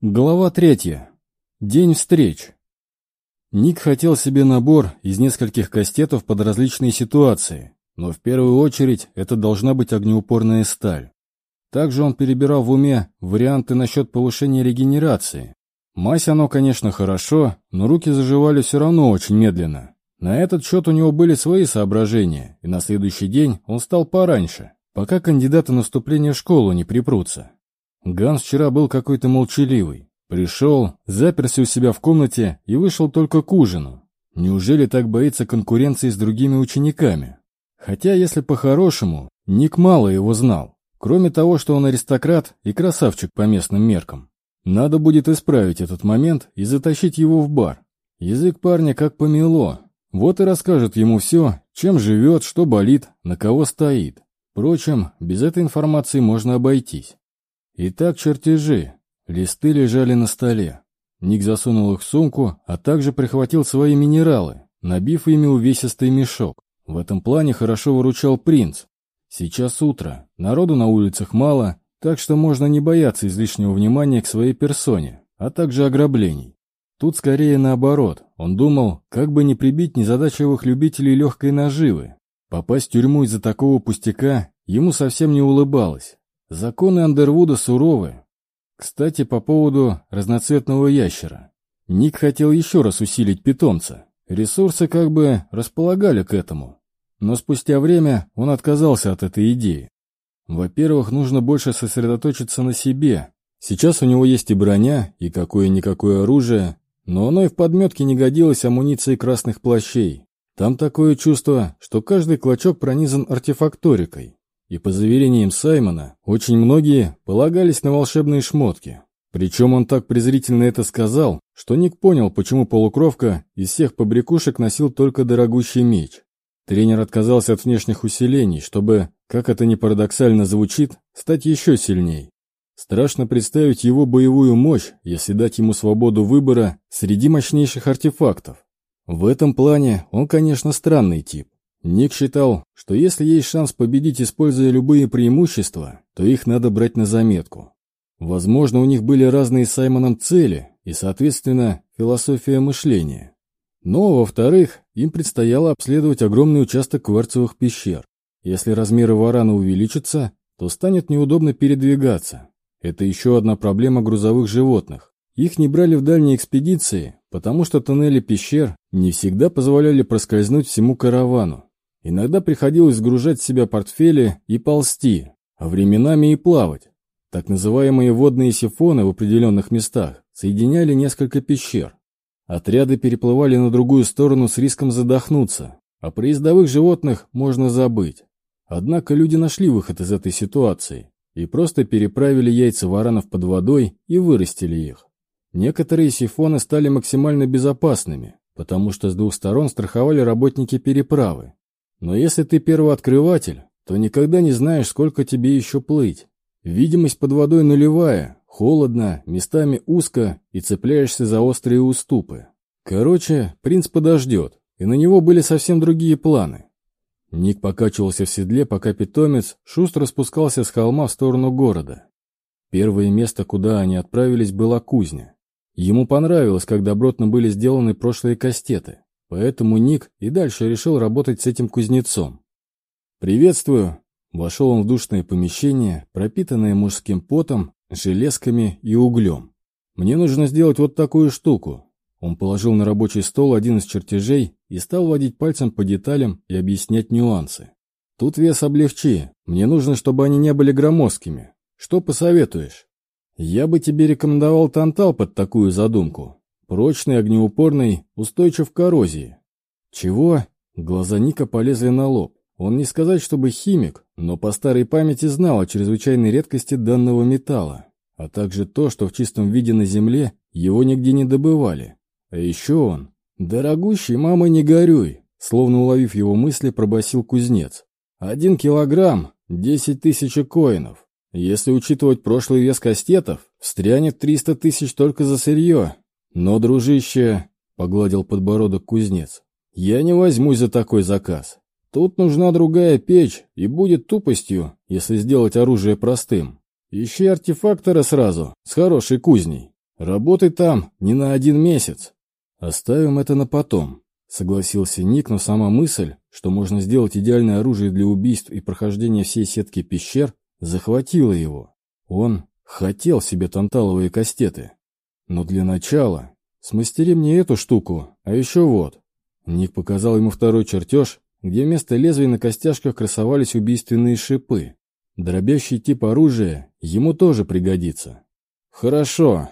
Глава третья. День встреч. Ник хотел себе набор из нескольких кастетов под различные ситуации, но в первую очередь это должна быть огнеупорная сталь. Также он перебирал в уме варианты насчет повышения регенерации. Мазь оно, конечно, хорошо, но руки заживали все равно очень медленно. На этот счет у него были свои соображения, и на следующий день он стал пораньше, пока кандидаты наступления в школу не припрутся. Ганс вчера был какой-то молчаливый. Пришел, заперся у себя в комнате и вышел только к ужину. Неужели так боится конкуренции с другими учениками? Хотя, если по-хорошему, Ник мало его знал. Кроме того, что он аристократ и красавчик по местным меркам. Надо будет исправить этот момент и затащить его в бар. Язык парня как помело. Вот и расскажет ему все, чем живет, что болит, на кого стоит. Впрочем, без этой информации можно обойтись. Итак, чертежи. Листы лежали на столе. Ник засунул их в сумку, а также прихватил свои минералы, набив ими увесистый мешок. В этом плане хорошо выручал принц. Сейчас утро, народу на улицах мало, так что можно не бояться излишнего внимания к своей персоне, а также ограблений. Тут скорее наоборот, он думал, как бы не прибить незадачливых любителей легкой наживы. Попасть в тюрьму из-за такого пустяка ему совсем не улыбалось. Законы Андервуда суровы. Кстати, по поводу разноцветного ящера. Ник хотел еще раз усилить питомца. Ресурсы как бы располагали к этому. Но спустя время он отказался от этой идеи. Во-первых, нужно больше сосредоточиться на себе. Сейчас у него есть и броня, и какое-никакое оружие, но оно и в подметке не годилось амуниции красных плащей. Там такое чувство, что каждый клочок пронизан артефакторикой. И по заверениям Саймона, очень многие полагались на волшебные шмотки. Причем он так презрительно это сказал, что Ник понял, почему полукровка из всех побрякушек носил только дорогущий меч. Тренер отказался от внешних усилений, чтобы, как это ни парадоксально звучит, стать еще сильней. Страшно представить его боевую мощь, если дать ему свободу выбора среди мощнейших артефактов. В этом плане он, конечно, странный тип. Ник считал, что если есть шанс победить, используя любые преимущества, то их надо брать на заметку. Возможно, у них были разные с Саймоном цели и, соответственно, философия мышления. Но, во-вторых, им предстояло обследовать огромный участок кварцевых пещер. Если размеры варана увеличатся, то станет неудобно передвигаться. Это еще одна проблема грузовых животных. Их не брали в дальние экспедиции, потому что тоннели пещер не всегда позволяли проскользнуть всему каравану. Иногда приходилось сгружать в себя портфели и ползти, а временами и плавать. Так называемые водные сифоны в определенных местах соединяли несколько пещер. Отряды переплывали на другую сторону с риском задохнуться, а при ездовых животных можно забыть. Однако люди нашли выход из этой ситуации и просто переправили яйца варанов под водой и вырастили их. Некоторые сифоны стали максимально безопасными, потому что с двух сторон страховали работники переправы, но если ты первооткрыватель, то никогда не знаешь, сколько тебе еще плыть. Видимость под водой нулевая, холодно, местами узко и цепляешься за острые уступы. Короче, принц подождет, и на него были совсем другие планы. Ник покачивался в седле, пока питомец шустро спускался с холма в сторону города. Первое место, куда они отправились, была кузня. Ему понравилось, как добротно были сделаны прошлые кастеты. Поэтому Ник и дальше решил работать с этим кузнецом. «Приветствую!» Вошел он в душное помещение, пропитанное мужским потом, железками и углем. «Мне нужно сделать вот такую штуку». Он положил на рабочий стол один из чертежей и стал водить пальцем по деталям и объяснять нюансы. «Тут вес облегчи. Мне нужно, чтобы они не были громоздкими. Что посоветуешь?» «Я бы тебе рекомендовал тантал под такую задумку. Прочный, огнеупорный, устойчив к коррозии. Чего? Глаза Ника полезли на лоб. Он не сказать, чтобы химик, но по старой памяти знал о чрезвычайной редкости данного металла, а также то, что в чистом виде на земле его нигде не добывали. А еще он... «Дорогущий, мама, не горюй!» Словно уловив его мысли, пробасил кузнец. «Один килограмм, десять тысяч коинов. Если учитывать прошлый вес кастетов, встрянет триста тысяч только за сырье, «Но, дружище», — погладил подбородок кузнец, — «я не возьмусь за такой заказ. Тут нужна другая печь, и будет тупостью, если сделать оружие простым. Ищи артефактора сразу, с хорошей кузней. Работай там не на один месяц. Оставим это на потом. Согласился Ник, но сама мысль, что можно сделать идеальное оружие для убийств и прохождения всей сетки пещер, захватила его. Он хотел себе танталовые кастеты. Но для начала смастери мне эту штуку, а еще вот. Ник показал ему второй чертеж, где вместо лезвий на костяшках красовались убийственные шипы. Дробящий тип оружия ему тоже пригодится. Хорошо.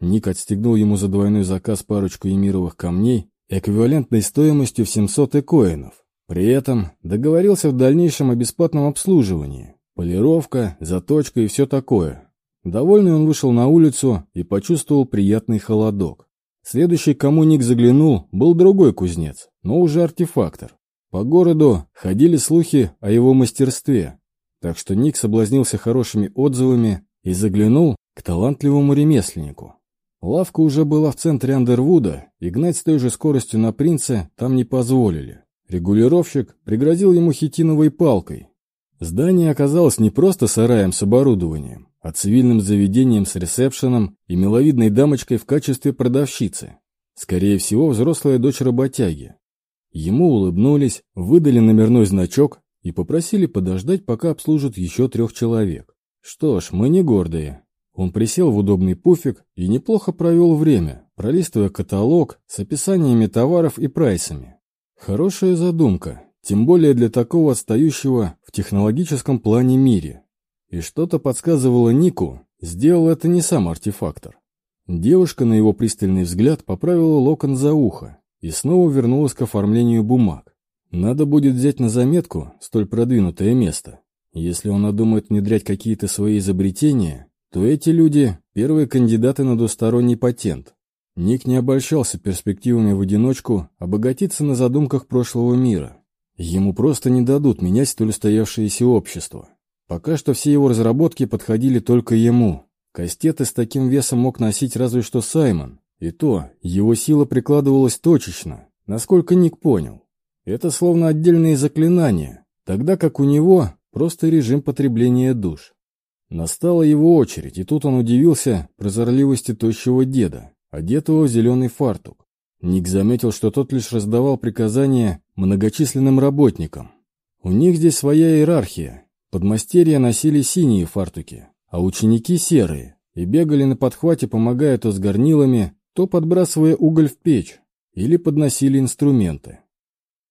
Ник отстегнул ему за двойной заказ парочку эмировых камней эквивалентной стоимостью в 700 экоинов. При этом договорился в дальнейшем о бесплатном обслуживании. Полировка, заточка и все такое. Довольный он вышел на улицу и почувствовал приятный холодок. Следующий, кому Ник заглянул, был другой кузнец, но уже артефактор. По городу ходили слухи о его мастерстве, так что Ник соблазнился хорошими отзывами и заглянул к талантливому ремесленнику. Лавка уже была в центре Андервуда, и гнать с той же скоростью на принца там не позволили. Регулировщик пригрозил ему хитиновой палкой. Здание оказалось не просто сараем с оборудованием, а цивильным заведением с ресепшеном и миловидной дамочкой в качестве продавщицы. Скорее всего, взрослая дочь работяги. Ему улыбнулись, выдали номерной значок и попросили подождать, пока обслужат еще трех человек. Что ж, мы не гордые, он присел в удобный пуфик и неплохо провел время, пролистывая каталог с описаниями товаров и прайсами. Хорошая задумка, тем более для такого отстающего в технологическом плане мире. И что-то подсказывало Нику, сделал это не сам артефактор. Девушка на его пристальный взгляд поправила локон за ухо и снова вернулась к оформлению бумаг. Надо будет взять на заметку столь продвинутое место. Если он надумает внедрять какие-то свои изобретения, то эти люди – первые кандидаты на двусторонний патент. Ник не обольщался перспективами в одиночку обогатиться на задумках прошлого мира. Ему просто не дадут менять столь устоявшееся общество. Пока что все его разработки подходили только ему. Кастеты с таким весом мог носить разве что Саймон. И то, его сила прикладывалась точечно, насколько Ник понял. Это словно отдельные заклинания, тогда как у него просто режим потребления душ. Настала его очередь, и тут он удивился прозорливости тощего деда, одетого в зеленый фартук. Ник заметил, что тот лишь раздавал приказания многочисленным работникам. У них здесь своя иерархия. Подмастерья носили синие фартуки, а ученики серые, и бегали на подхвате, помогая то с горнилами, то подбрасывая уголь в печь, или подносили инструменты.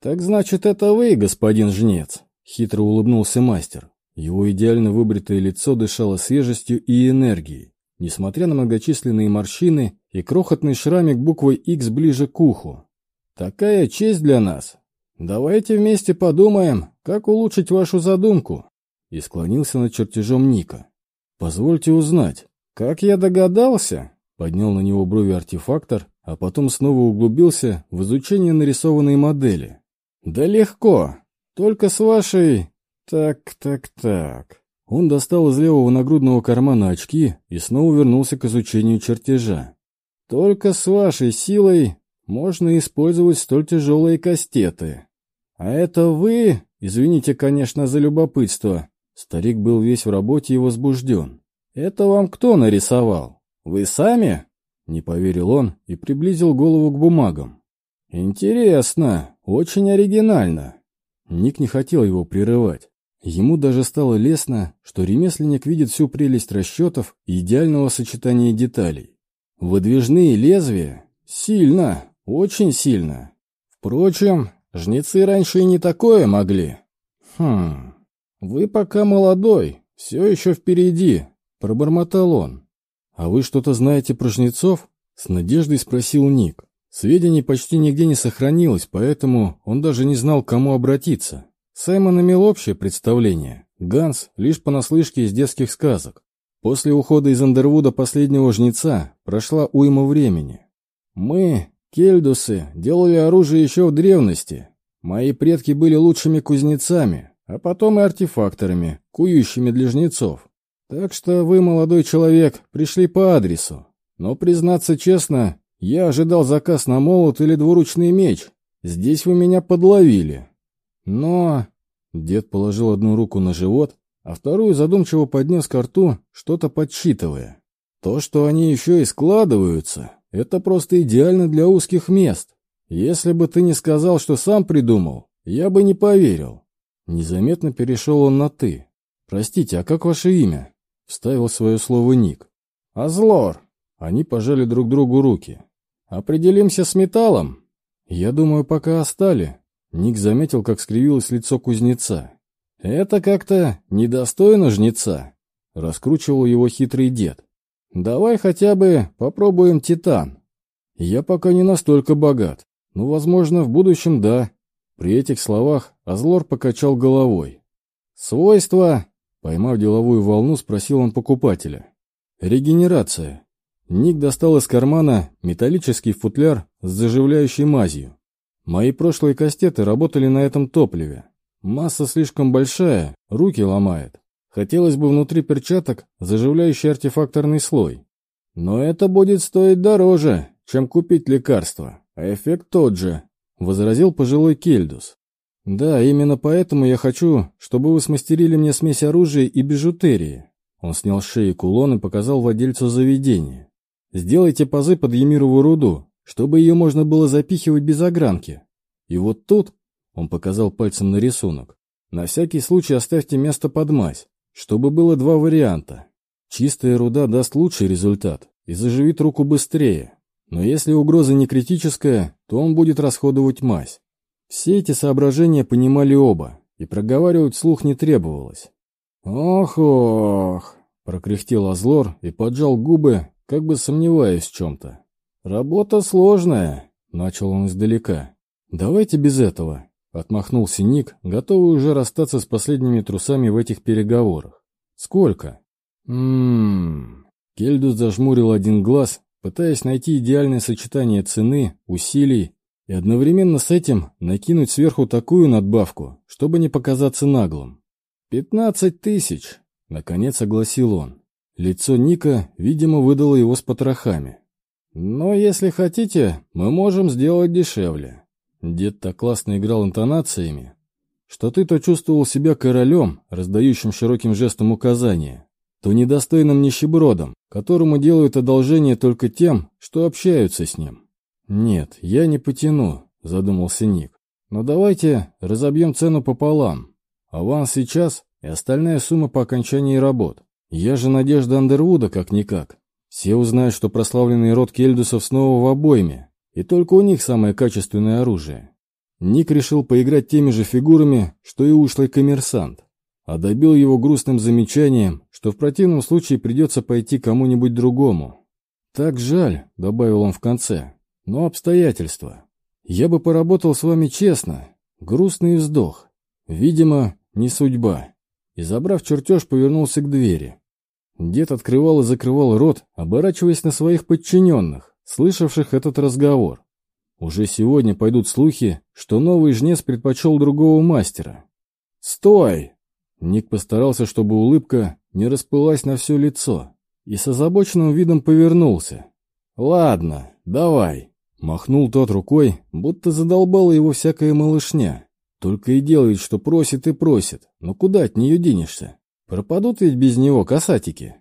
«Так значит, это вы, господин жнец?» — хитро улыбнулся мастер. Его идеально выбритое лицо дышало свежестью и энергией, несмотря на многочисленные морщины и крохотный шрамик буквой X ближе к уху. «Такая честь для нас. Давайте вместе подумаем, как улучшить вашу задумку». И склонился над чертежом Ника. «Позвольте узнать, как я догадался?» Поднял на него брови артефактор, а потом снова углубился в изучение нарисованной модели. «Да легко. Только с вашей так, так, так. Он достал из левого нагрудного кармана очки и снова вернулся к изучению чертежа. Только с вашей силой можно использовать столь тяжелые кастеты. А это вы, извините, конечно, за любопытство. Старик был весь в работе и возбужден. Это вам кто нарисовал? Вы сами? Не поверил он и приблизил голову к бумагам. Интересно, очень оригинально. Ник не хотел его прерывать. Ему даже стало лестно, что ремесленник видит всю прелесть расчетов и идеального сочетания деталей. Выдвижные лезвия? Сильно, очень сильно. Впрочем, жнецы раньше и не такое могли. Хм, вы пока молодой, все еще впереди, пробормотал он. А вы что-то знаете про жнецов? С надеждой спросил Ник. Сведений почти нигде не сохранилось, поэтому он даже не знал, к кому обратиться. Саймон имел общее представление, Ганс лишь понаслышке из детских сказок. После ухода из Андервуда последнего жнеца прошла уйма времени. Мы, кельдусы, делали оружие еще в древности. Мои предки были лучшими кузнецами, а потом и артефакторами, кующими для жнецов. Так что вы, молодой человек, пришли по адресу. Но, признаться честно, я ожидал заказ на молот или двуручный меч. Здесь вы меня подловили. Но... Дед положил одну руку на живот, а вторую задумчиво поднес к рту, что-то подсчитывая. То, что они еще и складываются, это просто идеально для узких мест. Если бы ты не сказал, что сам придумал, я бы не поверил. Незаметно перешел он на «ты». «Простите, а как ваше имя?» Вставил свое слово Ник. «Азлор». Они пожали друг другу руки. «Определимся с металлом?» «Я думаю, пока остали». Ник заметил, как скривилось лицо кузнеца. «Это как-то недостойно жнеца», — раскручивал его хитрый дед. «Давай хотя бы попробуем титан. Я пока не настолько богат, но, возможно, в будущем да». При этих словах Азлор покачал головой. «Свойства?» — поймав деловую волну, спросил он покупателя. «Регенерация». Ник достал из кармана металлический футляр с заживляющей мазью. Мои прошлые кастеты работали на этом топливе. Масса слишком большая, руки ломает. Хотелось бы внутри перчаток заживляющий артефакторный слой. Но это будет стоить дороже, чем купить лекарство, а эффект тот же, возразил пожилой Кельдус. Да, именно поэтому я хочу, чтобы вы смастерили мне смесь оружия и бижутерии. Он снял с шеи кулон и показал владельцу заведения. Сделайте пазы под емировую руду, чтобы ее можно было запихивать без огранки. И вот тут, он показал пальцем на рисунок, на всякий случай оставьте место под мазь, чтобы было два варианта. Чистая руда даст лучший результат и заживит руку быстрее. Но если угроза не критическая, то он будет расходовать мазь. Все эти соображения понимали оба, и проговаривать слух не требовалось. «Ох-ох!» — прокряхтел Азлор и поджал губы, как бы сомневаясь в чем-то. «Работа сложная», — начал он издалека. «Давайте без этого», Отмахнулся Ник, готовый уже расстаться с последними трусами в этих переговорах. «Сколько?» «Ммм...» Кельдус зажмурил один глаз, пытаясь найти идеальное сочетание цены, усилий и одновременно с этим накинуть сверху такую надбавку, чтобы не показаться наглым. «Пятнадцать тысяч!» — наконец огласил он. Лицо Ника, видимо, выдало его с потрохами. «Но если хотите, мы можем сделать дешевле. Дед так классно играл интонациями, что ты то чувствовал себя королем, раздающим широким жестом указания, то недостойным нищебродом, которому делают одолжение только тем, что общаются с ним. «Нет, я не потяну», — задумался Ник. «Но давайте разобьем цену пополам. Аванс сейчас и остальная сумма по окончании работ. Я же надежда Андервуда как-никак. Все узнают, что прославленный род Кельдусов снова в обойме, и только у них самое качественное оружие. Ник решил поиграть теми же фигурами, что и ушлый коммерсант, а добил его грустным замечанием, что в противном случае придется пойти кому-нибудь другому. «Так жаль», — добавил он в конце, — «но обстоятельства. Я бы поработал с вами честно». Грустный вздох. Видимо, не судьба. И, забрав чертеж, повернулся к двери. Дед открывал и закрывал рот, оборачиваясь на своих подчиненных слышавших этот разговор. Уже сегодня пойдут слухи, что новый жнец предпочел другого мастера. «Стой!» Ник постарался, чтобы улыбка не расплылась на все лицо, и с озабоченным видом повернулся. «Ладно, давай!» Махнул тот рукой, будто задолбала его всякая малышня. Только и делает, что просит и просит, но куда от нее денешься? Пропадут ведь без него касатики.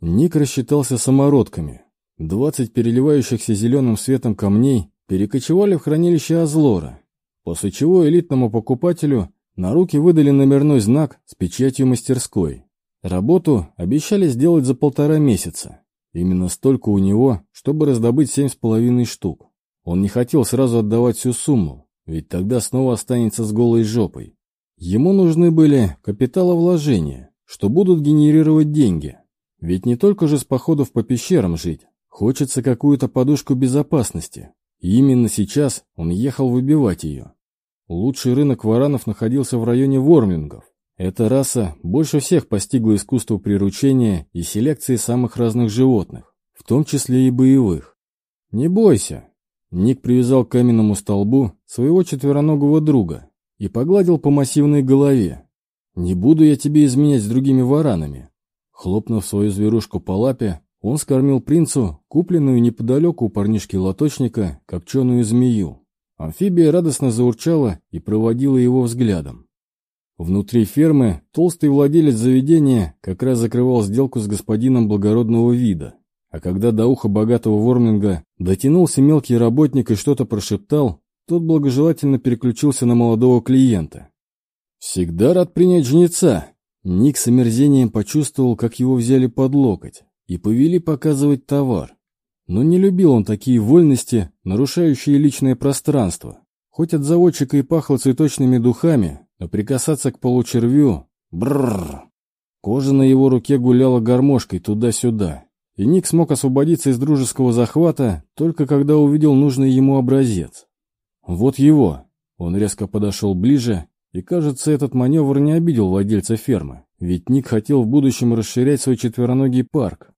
Ник рассчитался самородками, Двадцать переливающихся зеленым светом камней перекочевали в хранилище Азлора, после чего элитному покупателю на руки выдали номерной знак с печатью мастерской. Работу обещали сделать за полтора месяца. Именно столько у него, чтобы раздобыть семь с половиной штук. Он не хотел сразу отдавать всю сумму, ведь тогда снова останется с голой жопой. Ему нужны были капиталовложения, что будут генерировать деньги. Ведь не только же с походов по пещерам жить, Хочется какую-то подушку безопасности. И именно сейчас он ехал выбивать ее. Лучший рынок варанов находился в районе Вормлингов. Эта раса больше всех постигла искусство приручения и селекции самых разных животных, в том числе и боевых. «Не бойся!» Ник привязал к каменному столбу своего четвероногого друга и погладил по массивной голове. «Не буду я тебе изменять с другими варанами!» Хлопнув свою зверушку по лапе, он скормил принцу купленную неподалеку у парнишки-лоточника копченую змею. Амфибия радостно заурчала и проводила его взглядом. Внутри фермы толстый владелец заведения как раз закрывал сделку с господином благородного вида. А когда до уха богатого Ворминга дотянулся мелкий работник и что-то прошептал, тот благожелательно переключился на молодого клиента. «Всегда рад принять жнеца!» Ник с омерзением почувствовал, как его взяли под локоть и повели показывать товар. Но не любил он такие вольности, нарушающие личное пространство. Хоть от заводчика и пахло цветочными духами, но прикасаться к получервю... Бррр! Кожа на его руке гуляла гармошкой туда-сюда, и Ник смог освободиться из дружеского захвата только когда увидел нужный ему образец. Вот его. Он резко подошел ближе, и, кажется, этот маневр не обидел владельца фермы, ведь Ник хотел в будущем расширять свой четвероногий парк.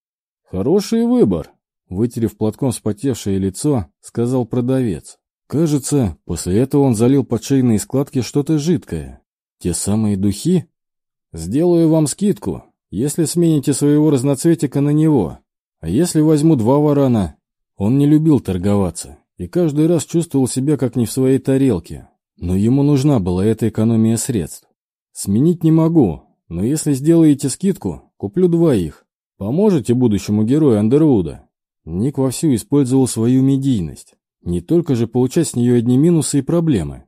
«Хороший выбор», — вытерев платком вспотевшее лицо, сказал продавец. Кажется, после этого он залил под шейные складки что-то жидкое. Те самые духи? Сделаю вам скидку, если смените своего разноцветика на него. А если возьму два варана? Он не любил торговаться и каждый раз чувствовал себя как не в своей тарелке. Но ему нужна была эта экономия средств. Сменить не могу, но если сделаете скидку, куплю двоих. Поможете будущему герою Андервуда? Ник вовсю использовал свою медийность. Не только же получать с нее одни минусы и проблемы.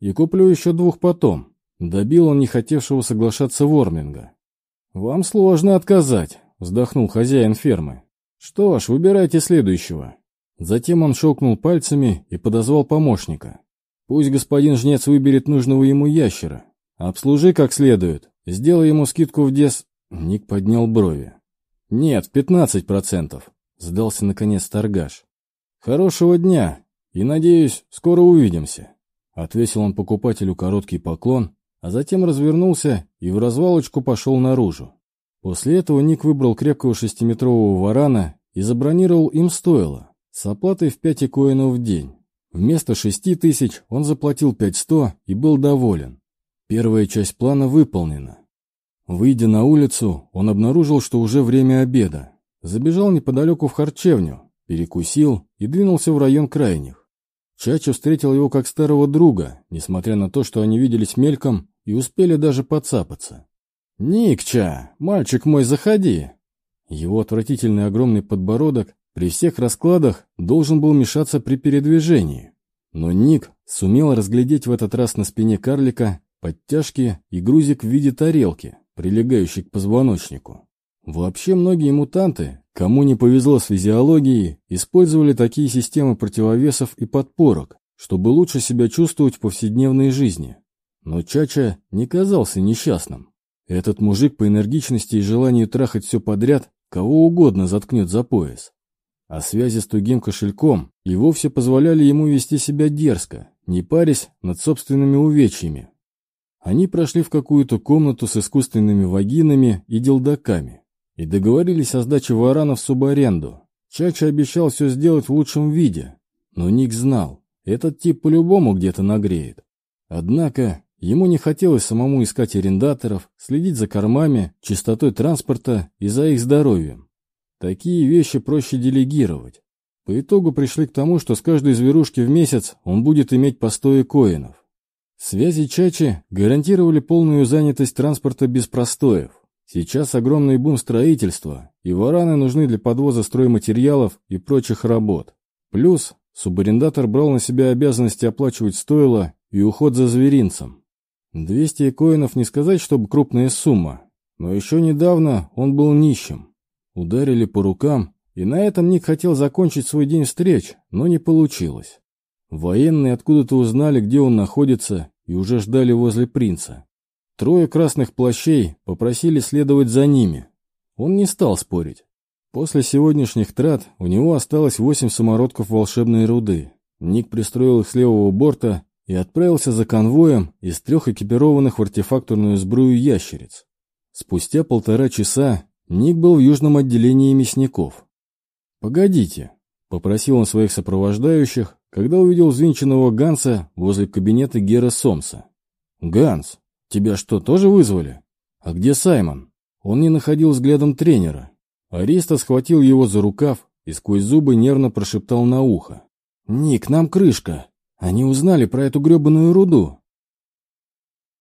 И куплю еще двух потом. Добил он не хотевшего соглашаться Ворминга. «Вам сложно отказать», — вздохнул хозяин фермы. «Что ж, выбирайте следующего». Затем он щелкнул пальцами и подозвал помощника. «Пусть господин жнец выберет нужного ему ящера. Обслужи как следует. Сделай ему скидку в дес...» Ник поднял брови. «Нет, в пятнадцать процентов», — сдался наконец торгаш. «Хорошего дня и, надеюсь, скоро увидимся». Отвесил он покупателю короткий поклон, а затем развернулся и в развалочку пошел наружу. После этого Ник выбрал крепкого шестиметрового варана и забронировал им стоило, с оплатой в пять коинов в день. Вместо шести тысяч он заплатил пять сто и был доволен. Первая часть плана выполнена. Выйдя на улицу, он обнаружил, что уже время обеда. Забежал неподалеку в харчевню, перекусил и двинулся в район крайних. Чачо встретил его как старого друга, несмотря на то, что они виделись мельком и успели даже подцапаться. «Никча, мальчик мой, заходи!» Его отвратительный огромный подбородок при всех раскладах должен был мешаться при передвижении. Но Ник сумел разглядеть в этот раз на спине карлика подтяжки и грузик в виде тарелки, прилегающий к позвоночнику. Вообще многие мутанты Кому не повезло с физиологией, использовали такие системы противовесов и подпорок, чтобы лучше себя чувствовать в повседневной жизни. Но Чача не казался несчастным. Этот мужик по энергичности и желанию трахать все подряд кого угодно заткнет за пояс. А связи с тугим кошельком и вовсе позволяли ему вести себя дерзко, не парясь над собственными увечьями. Они прошли в какую-то комнату с искусственными вагинами и делдаками и договорились о сдаче варанов в субаренду. Чача обещал все сделать в лучшем виде, но Ник знал, этот тип по-любому где-то нагреет. Однако ему не хотелось самому искать арендаторов, следить за кормами, чистотой транспорта и за их здоровьем. Такие вещи проще делегировать. По итогу пришли к тому, что с каждой зверушки в месяц он будет иметь по 100 коинов. Связи Чачи гарантировали полную занятость транспорта без простоев. Сейчас огромный бум строительства, и вараны нужны для подвоза стройматериалов и прочих работ. Плюс субарендатор брал на себя обязанности оплачивать стойло и уход за зверинцем. 200 коинов не сказать, чтобы крупная сумма, но еще недавно он был нищим. Ударили по рукам, и на этом Ник хотел закончить свой день встреч, но не получилось. Военные откуда-то узнали, где он находится, и уже ждали возле принца. Трое красных плащей попросили следовать за ними. Он не стал спорить. После сегодняшних трат у него осталось восемь самородков волшебной руды. Ник пристроил их с левого борта и отправился за конвоем из трех экипированных в артефакторную сбрую ящериц. Спустя полтора часа Ник был в южном отделении мясников. «Погодите», — попросил он своих сопровождающих, когда увидел взвинченного Ганса возле кабинета Гера Сомса. «Ганс, «Тебя что, тоже вызвали? А где Саймон?» Он не находил взглядом тренера. Ариста схватил его за рукав и сквозь зубы нервно прошептал на ухо. «Ник, нам крышка. Они узнали про эту гребаную руду.